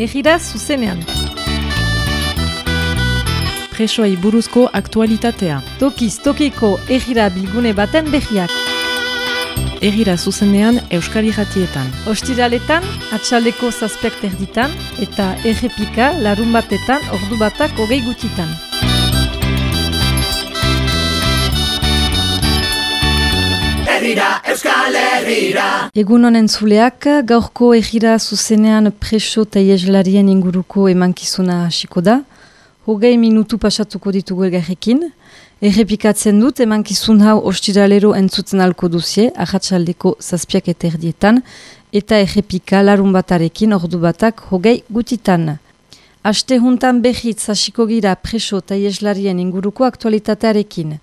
egira zuzenean. Presoai buruzko aktualitatea. Tokiz tokiko egira bilgune baten behiak. Egira zuzenean Euskari jatietan. Ostiraletan, atxaldeko zazpiak terditan, eta errepika larun batetan ordu batak hogei gutitan. Euskal Herrira. Egun honen zuleak, gaurko egira zuzenean preso eta iegelarien inguruko emankizuna hasiko da. Hogei minutu pasatuko ditugu elgarrekin. Errepikatzen dut emankizun hau ostiralero entzutzen alko duzie, ahatsaldeko zazpiak eta erdietan, eta errepika larun batarekin ordu batak hogei gutitan. Aste juntan behitz hasiko gira preso eta iegelarien inguruko aktualitatearekin.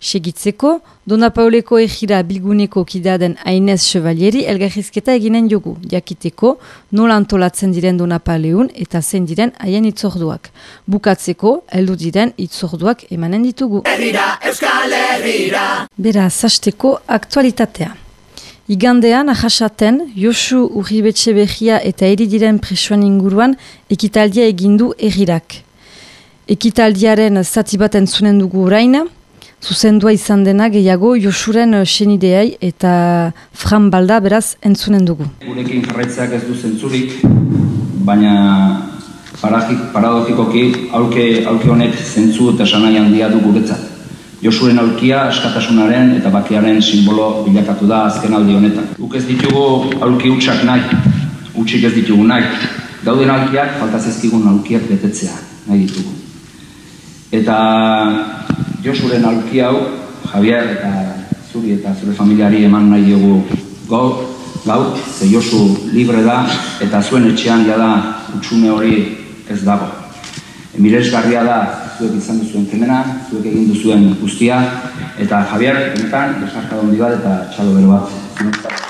Segitzeko, Dona Pauleko egira bilguneko kidaden Ainez Chevalieri elgarrizketa eginen jogu, jakiteko nola antolatzen diren Dona Pauleun eta zein diren haien itzorduak. Bukatzeko, heldu diren itzorduak emanen ditugu. Herrira, Euskal Herrira. Bera, zasteko aktualitatea. Igandean, ahasaten, Josu Urribetxe behia eta eri diren presoan inguruan ekitaldia egindu egirak. Ekitaldiaren zati bat entzunen dugu oraina, zuzendua izan dena gehiago Josuren senideai eta Fran Balda beraz entzunen dugu. Gurekin jarraitzeak ez du zentzurik, baina paragik, paradogikoki aurke, aurke honek zentzu eta sanai handia du guretzat. Josuren aurkia askatasunaren eta bakiaren simbolo bilakatu da azken aldi honetan. Guk ez ditugu aurki utxak nahi, utxik ez ditugu nahi. Gauden aurkiak, falta zezkigun aurkiak betetzea nahi ditugu. Eta Josuren aurki hau, Javier eta zuri eta zure familiari eman nahi diogu gaur, gaur, ze Josu libre da eta zuen etxean jada utxune hori ez dago. Miresgarria da zuek izan duzuen kemena, zuek egin duzuen guztia, eta Javier, benetan, desarka handi bat eta txalo bero bat.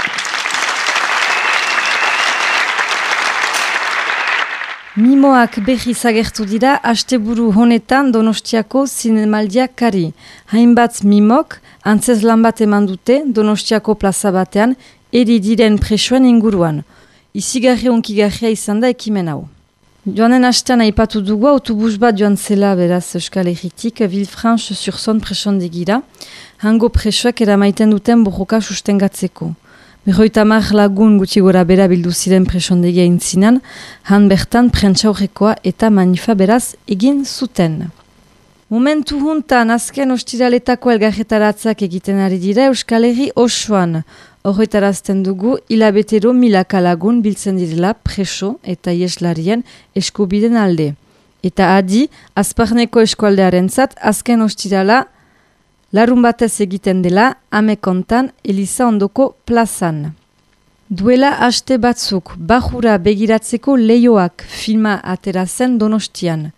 Mimoak behi zagertu dira asteburu honetan Donostiako zinemaldiak kari. Hainbat mimok antzez lan bat eman dute Donostiako plaza batean eri diren presoen inguruan. Izigarri onkigarria izan da ekimen hau. Joanen hastean aipatu dugu autobus bat joan zela beraz Euskal Herritik Villefranche-sur-Son presondegira. Hango presoak eramaiten duten borroka sustengatzeko. Berroita mar lagun gutxi gora bera bildu ziren presondegia intzinan, han bertan prentsaurrekoa eta manifa beraz egin zuten. Momentu juntan azken ostiraletako elgarretaratzak egiten ari dira Euskal Herri osoan. Horretarazten dugu, hilabetero milaka lagun biltzen direla preso eta ieslarien eskubiden alde. Eta adi, azparneko eskualdearen zat, azken ostirala Larun batez egiten dela, amekontan Eliza ondoko plazan. Duela haste batzuk, bajura begiratzeko leioak filma atera zen donostian.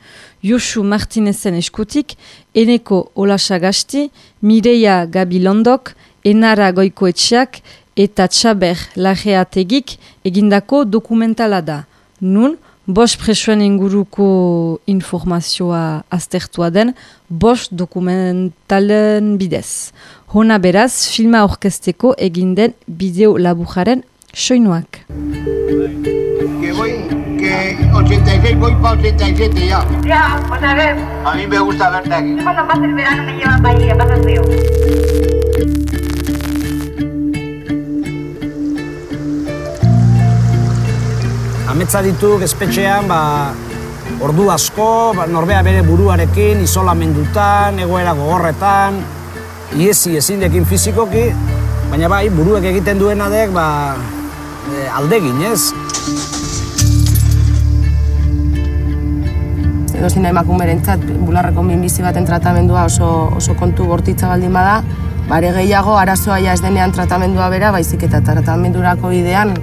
Josu Martinezen eskutik, Eneko Olasagasti, Mireia Gabilondok, Enara Goikoetxeak eta Txaber Lajeategik egindako dokumentala da. Nun, Bos presoen inguruko informazioa aztertua den, bos dokumentalen bidez. Hona beraz, filma orkesteko egin den bideo labujaren soinuak. Que voy, que 86 voy para 87 ya. Ya, pues a ver. A mí me gusta verte aquí. Cuando pase el verano me llevan para allí, a pasar frío. Ametza dituk espetxean, ba, ordu asko, ba, norbea bere buruarekin, isolamendutan, egoera gogorretan, iesi ezindekin fizikoki, baina bai, buruek egiten duena dek, ba, e, aldegin, ez? Edozin emakumeren txat, bularreko minbizi baten tratamendua oso, oso kontu bortitza baldin bada, bare gehiago arazoa ja ez denean tratamendua bera, baizik eta tratamendurako bidean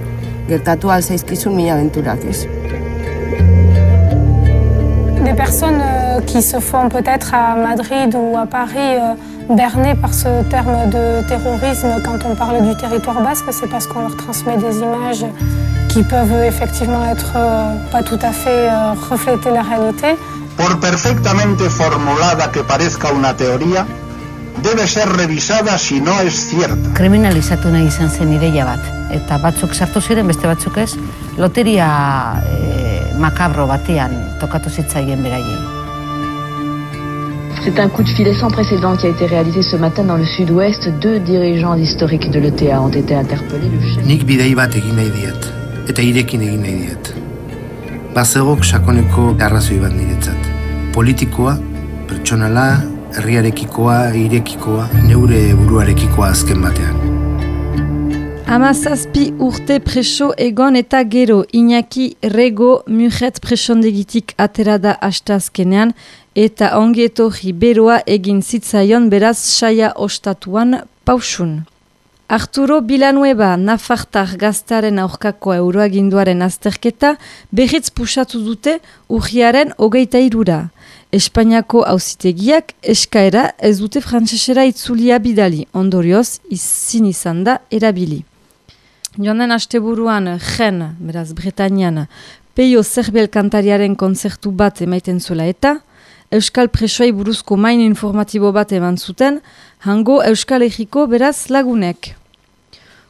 gertatu alzaizkizun mila aventurak, ez? Des personnes euh, qui se font peut-être à Madrid ou à Paris euh, bernées par ce terme de terrorisme quand on parle du territoire basque, c'est parce qu'on leur transmet des images qui peuvent effectivement être euh, pas tout à fait refléter la réalité. Por perfectamente formulada que parezca una teoría, debe ser revisada si no es cierta. kriminalizatu nahi izan zen ideia bat. Eta batzuk sartu ziren, beste batzuk ez, loteria e, makabro batean tokatu zitzaien beraiei. C'est un coup de filet sans précédent qui a été réalisé ce matin dans le sud-ouest. Deux dirigeants historiques de l'ETA ont été interpellés. Le chef... Nik bidei bat egin nahi diet, eta irekin egin nahi diet. Bazegok sakoneko arrazoi bat niretzat. Politikoa, pertsonala, herriarekikoa, irekikoa, neure buruarekikoa azken batean. Amazazpi urte preso egon eta gero Iñaki Rego Mujet presondegitik atera da astazkenean eta ongietorri beroa egin zitzaion beraz saia ostatuan pausun. Arturo Bilanueba Nafartar gaztaren aurkako euroaginduaren azterketa berriz pusatu dute urriaren hogeita irura. Espainiako auzitegiak eskaera ez dute frantsesera itzulia bidali, ondorioz izin izan da erabili. Joan den asteburuan gen, beraz Bretañan, peio zerbel kantariaren konzertu bat emaiten zuela eta, Euskal Presoai buruzko main informatibo bat eman zuten, hango Euskal Ejiko beraz lagunek.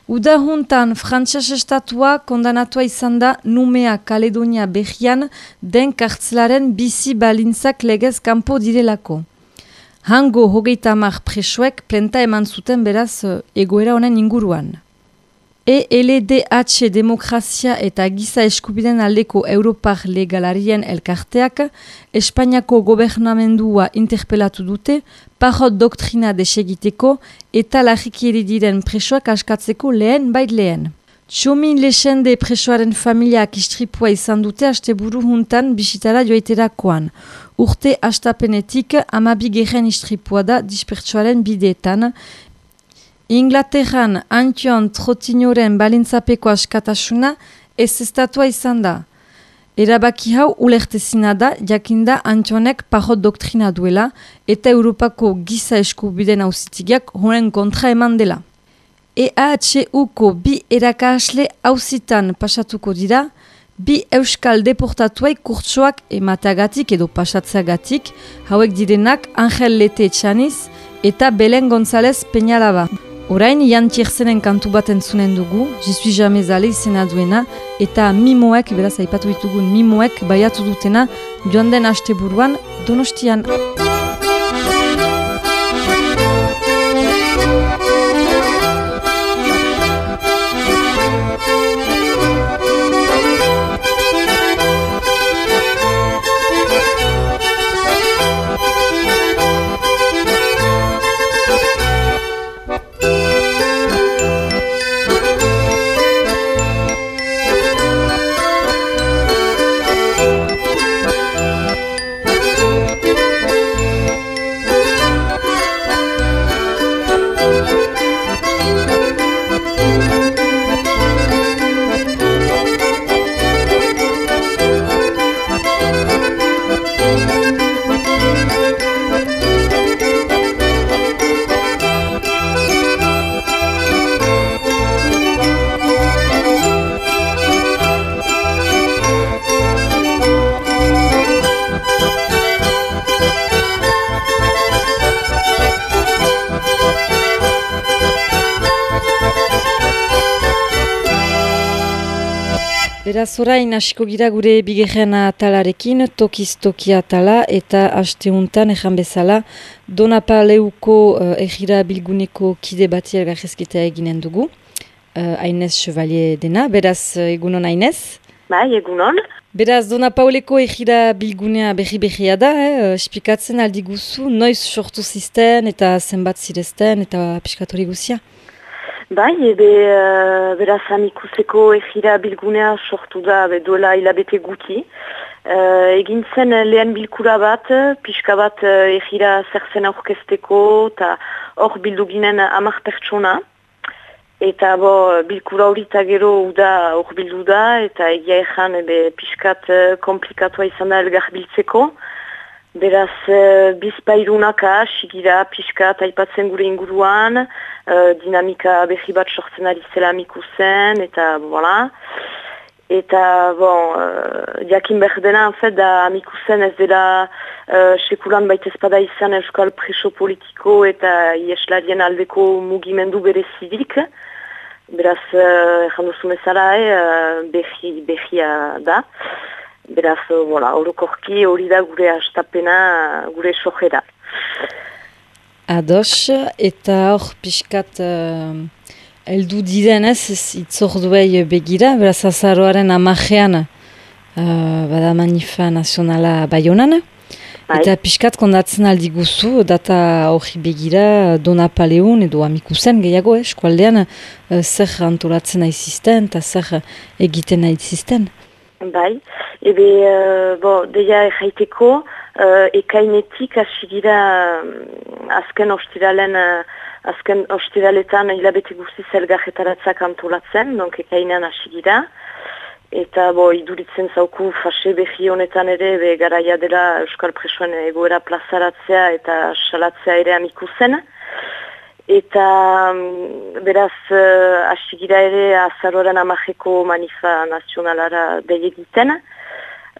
Uda juntan frantxas estatua kondanatua izan da Numea Kaledonia behian den kartzelaren bizi balintzak legez kanpo direlako. Hango hogeita mar presoek plenta eman zuten beraz eh, egoera honen inguruan. ELDH Demokrazia eta Giza Eskubiden aldeko Europar legalarien elkarteak Espainiako gobernamendua interpelatu dute parot doktrina desegiteko eta lagikieri diren presoak askatzeko lehen bait lehen. Txomin lexende presoaren familiak istripua izan dute haste buru juntan bisitara joiterakoan. Urte hastapenetik amabigeren istripua da dispertsuaren bideetan, Inglaterran Antion Trotinoren balintzapeko askatasuna ez estatua izan da. Erabaki hau ulertezina da, jakinda Antionek parot doktrina duela eta Europako giza eskubiden hausitigiak honen kontra eman dela. EHUko bi erakasle hausitan pasatuko dira, bi euskal deportatuai kurtsoak ematagatik edo pasatzeagatik, hauek direnak Angel Lete Etxaniz eta Belen González Peñalaba. Orain, Jan Tierzenen kantu bat entzunen dugu, Jisui Jamezale izena duena, eta mimoek, beraz aipatu ditugun mimoek, baiatu dutena, joan den haste buruan, donostian. Beraz orain hasiko gira gure bigerren atalarekin, tokiz toki atala eta hasteuntan ejan bezala Donapaleuko uh, egira bilguneko kide bati elgarrezkita eginen dugu. Uh, Ainez Chevalier dena, beraz uh, egunon Ainez? Bai, egunon. Beraz Donapauleko egira bilgunea berri-berria da, eh? espikatzen aldi guzu, noiz sortu zisten eta zenbat zirezten eta piskatori guzia? Bai, ebe, uh, beraz amikuseko egira bilgunea sortu da be, duela hilabete guti. Uh, egin zen lehen bilkura bat, pixka bat uh, egira zerzen aurkesteko eta hor bildu ginen amak pertsona. Eta bo, bilkura hori eta gero uda hor bildu da, eta egia ezan ebe, pixkat uh, komplikatua izan da elgar biltzeko. Beraz, uh, bizpairunaka, sigira, pixkat, aipatzen gure inguruan, uh, dinamika behi bat sortzen ari zela miku zen, eta, voilà. Eta, bon, uh, jakin behar dena, en fait, da amiku zen ez dela uh, sekulan baita espada izan euskal preso politiko eta ieslarien aldeko mugimendu bere zidik. Beraz, uh, duzu bezala, eh, behi, behia da. Beraz, voilà, orokorki hori da gure astapena, gure sojera. Ados, eta hor pixkat uh, eldu direnez itzorduei begira, beraz azaroaren amajean uh, bada manifa nazionala baionan. Bai. Eta pixkat kondatzen aldi guzu, data hori begira Dona Paleun edo amikusen gehiago, eh, eskualdean uh, zer antolatzen aizisten eta zer egiten aizisten. Bai, ebe, uh, bo, deia erraiteko, uh, ekainetik hasi dira uh, azken ostiralen, uh, azken ostiraletan hilabete guzti zelgarretaratzak antolatzen, donk ekainean hasi dira. Eta bo, iduritzen zauku fase behi honetan ere, be garaia dela Euskal Presoen egoera plazaratzea eta salatzea ere amikusen. Eta mm, beraz, uh, asigira ere azaroren amajeko manifa nazionalara deiegiten.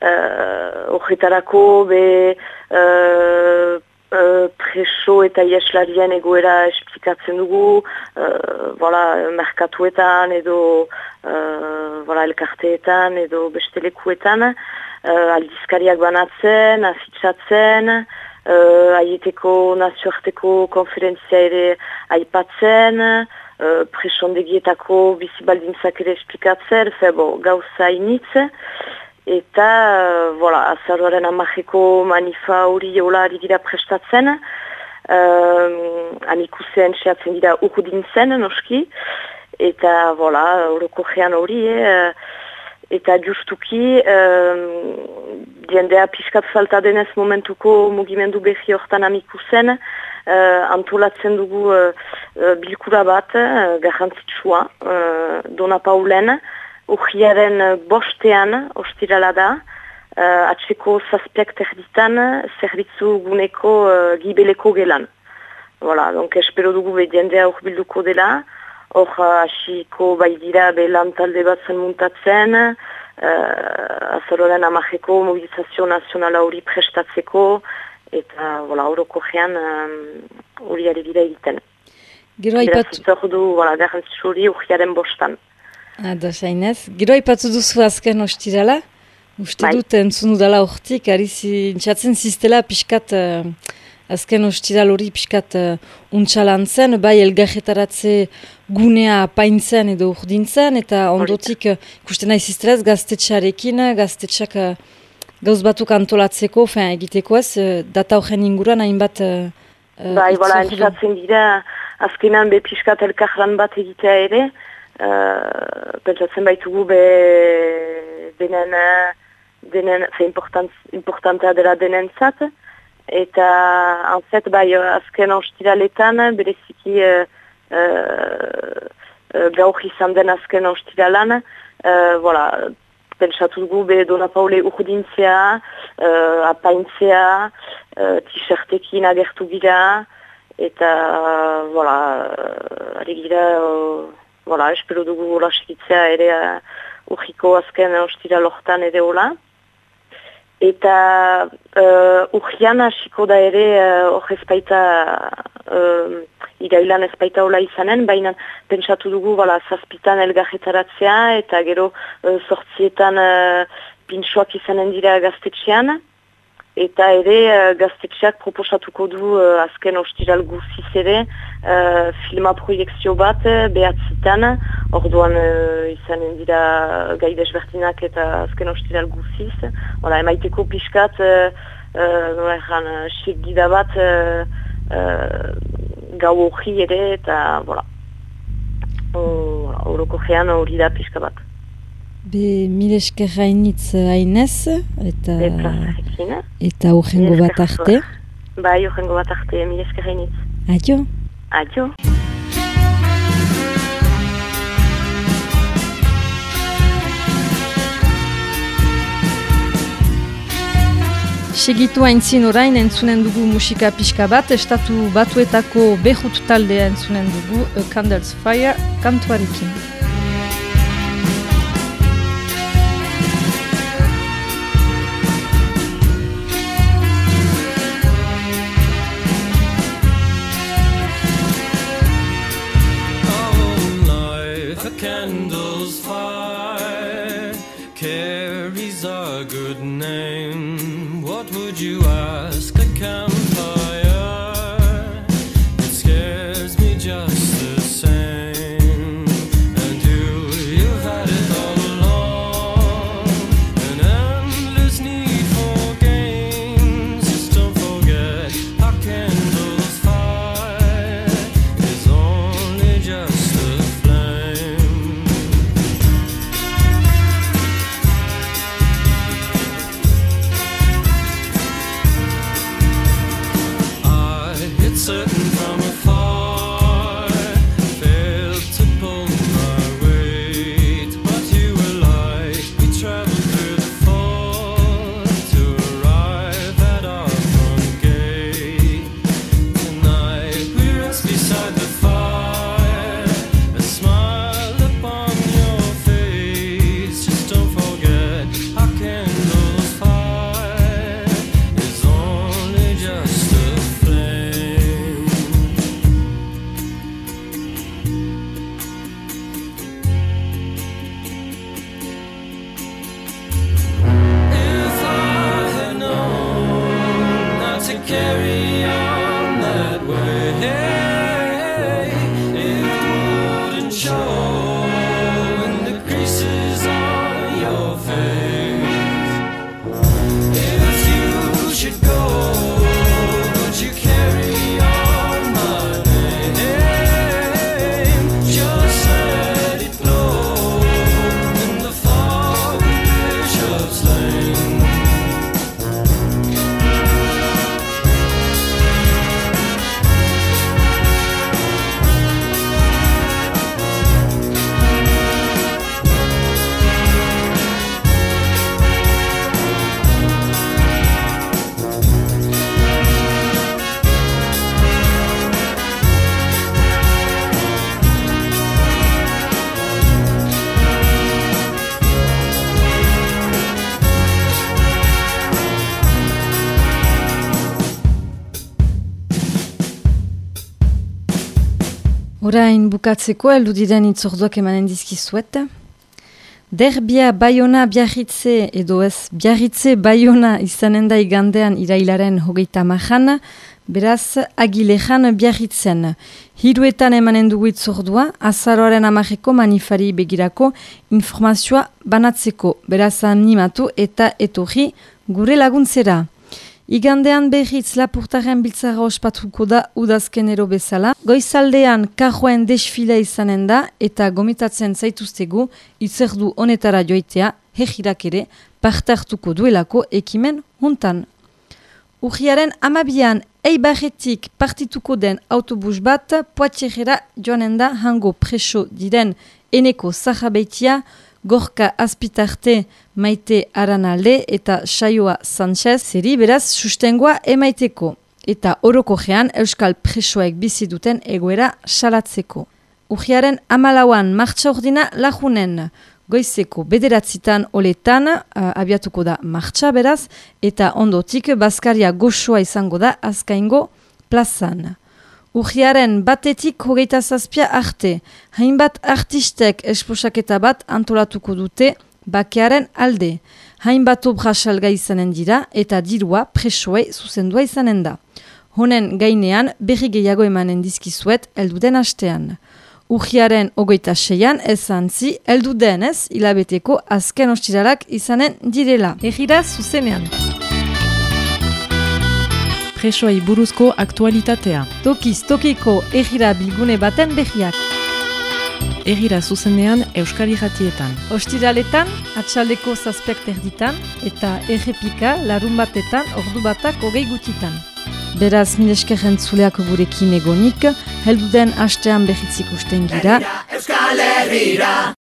Uh, be uh, uh, preso eta ieslarien egoera esplikatzen dugu, uh, merkatuetan edo uh, elkarteetan edo bestelekuetan, uh, aldizkariak banatzen, afitsatzen, uh, aieteko nazioarteko konferentzia ere aipatzen, uh, presondegietako bizibaldintzak ere esplikatzen, febo, gauza initz, eta, uh, voilà, azaruaren amajeko manifa hori hola ari dira prestatzen, uh, amikusean seatzen dira ukudintzen, noski, eta, voilà, horoko gean hori, eh, eta justuki, um, diendea pixkat falta denez momentuko mugimendu behi hortan amiku zen, uh, antolatzen dugu uh, bilkura bat, uh, garrantzitsua, uh, Dona Paulen, urriaren bostean, ostirala da, uh, atseko zazpiak terditan, zerbitzu guneko uh, gibeleko gelan. Voilà, donc espero dugu be diendea urbilduko dela, hor hasiko bai dira be lan talde bat zen muntatzen, uh, azaroren amajeko mobilizazio nazionala hori prestatzeko, eta voilà, horoko gean hori um, ari egiten. Gero haipatu... Beraz, du, voilà, garrantzitsu hori urriaren bostan. Ada, sainez. Gero haipatu duzu azken ostirala? Uste bai. dut entzunu dela hortik, ari zintxatzen ziztela pixkat... Uh, azken ostiral hori pixkat uh, untxalan zen, bai elgajetaratze gunea paintzen edo urdintzen, eta ondotik uh, ikusten nahi ziztrez gaztetxarekin, gaztetxak uh, gauz batuk antolatzeko, fin, egiteko ez, uh, data horren inguruan hainbat... Uh, bai, bola, entzatzen dira, azkenan be pixkat elkarlan bat egitea ere, uh, pentsatzen baitugu be denen, denen, fe importantea dela denentzat, eta anzet bai azken ostiraletan bereziki uh, uh, gaur izan den azken ostiralan uh, voilà, pentsatu dugu be Dona Paule urdintzea, uh, apaintzea, uh, t-shirtekin agertu gira eta uh, voilà, ari gira uh, voilà, espero dugu hola ere uh, urriko azken ostiralortan ere hola Eta uh, urgian hasiko da ere uh, hor ezpaita uh, irailan ezpaita hola izanen, baina pentsatu dugu bala, zazpitan elgarretaratzea eta gero uh, sortzietan uh, pintxoak izanen dira gaztetxean eta ere uh, gaztetxeak proposatuko du uh, azken ostiral guziz ere uh, filma proiektzio bat behatzitan, orduan uh, izanen dira gaidez bertinak eta azken ostiral guziz. Hora, emaiteko pixkat, uh, uh, uh, bat uh, uh, gau hori ere eta, voilà. Horoko gean hori da pixka bat. Be mil esker hainitz hainez, eta... Eta urrengo bat arte. Bai, urrengo bat arte, mil esker hainitz. Adio. Adio. Segitu haintzin orain entzunen dugu musika pixka bat, estatu batuetako behut taldea entzunen dugu A Candles Fire kantuarekin. Show Orain bukatzeko heldu diren itzorduak emanen dizkizuet. Derbia Baiona biarritze edo ez biarritze Baiona izanen da igandean irailaren hogeita mahan, beraz agilejan biarritzen. Hiruetan emanen dugu itzordua, azaroaren amareko manifari begirako informazioa banatzeko, beraz animatu eta etorri gure laguntzera. Igandean berriz lapurtaren biltzara ospatuko da udazkenero bezala. Goizaldean kajoen desfila izanen da eta gomitatzen zaituztegu itzerdu honetara joitea hegirak ere partartuko duelako ekimen juntan. Urriaren amabian eibarretik partituko den autobus bat poatxerera joanen da hango preso diren eneko zahabeitia Gorka Azpitarte Maite Aranalde eta Saioa Sanchez zeri beraz sustengoa emaiteko eta orokojean Euskal Presoek bizi duten egoera salatzeko. Ujiaren amalauan martxa ordina lajunen goizeko bederatzitan oletan uh, abiatuko da martxa beraz eta ondotik Baskaria goxoa izango da azkaingo plazan. Urriaren batetik hogeita zazpia arte, hainbat artistek esposaketa bat antolatuko dute bakearen alde. Hainbat obra salga izanen dira eta dirua presoei zuzendua izanen da. Honen gainean berri gehiago emanen dizkizuet elduden astean. Urriaren hogeita seian ezantzi eldudenez hilabeteko azken ostirarak izanen direla. Egira zuzenean. Presoei buruzko aktualitatea. Tokiz tokiko egira bilgune baten behiak. Egira zuzenean Euskari jatietan. Ostiraletan, atxaldeko zazpek terditan, eta errepika larun batetan ordu batak hogei gutitan. Beraz, mileskerren zuleako gurekin egonik, helduden hastean behitzik usten gira. Euskal Herrira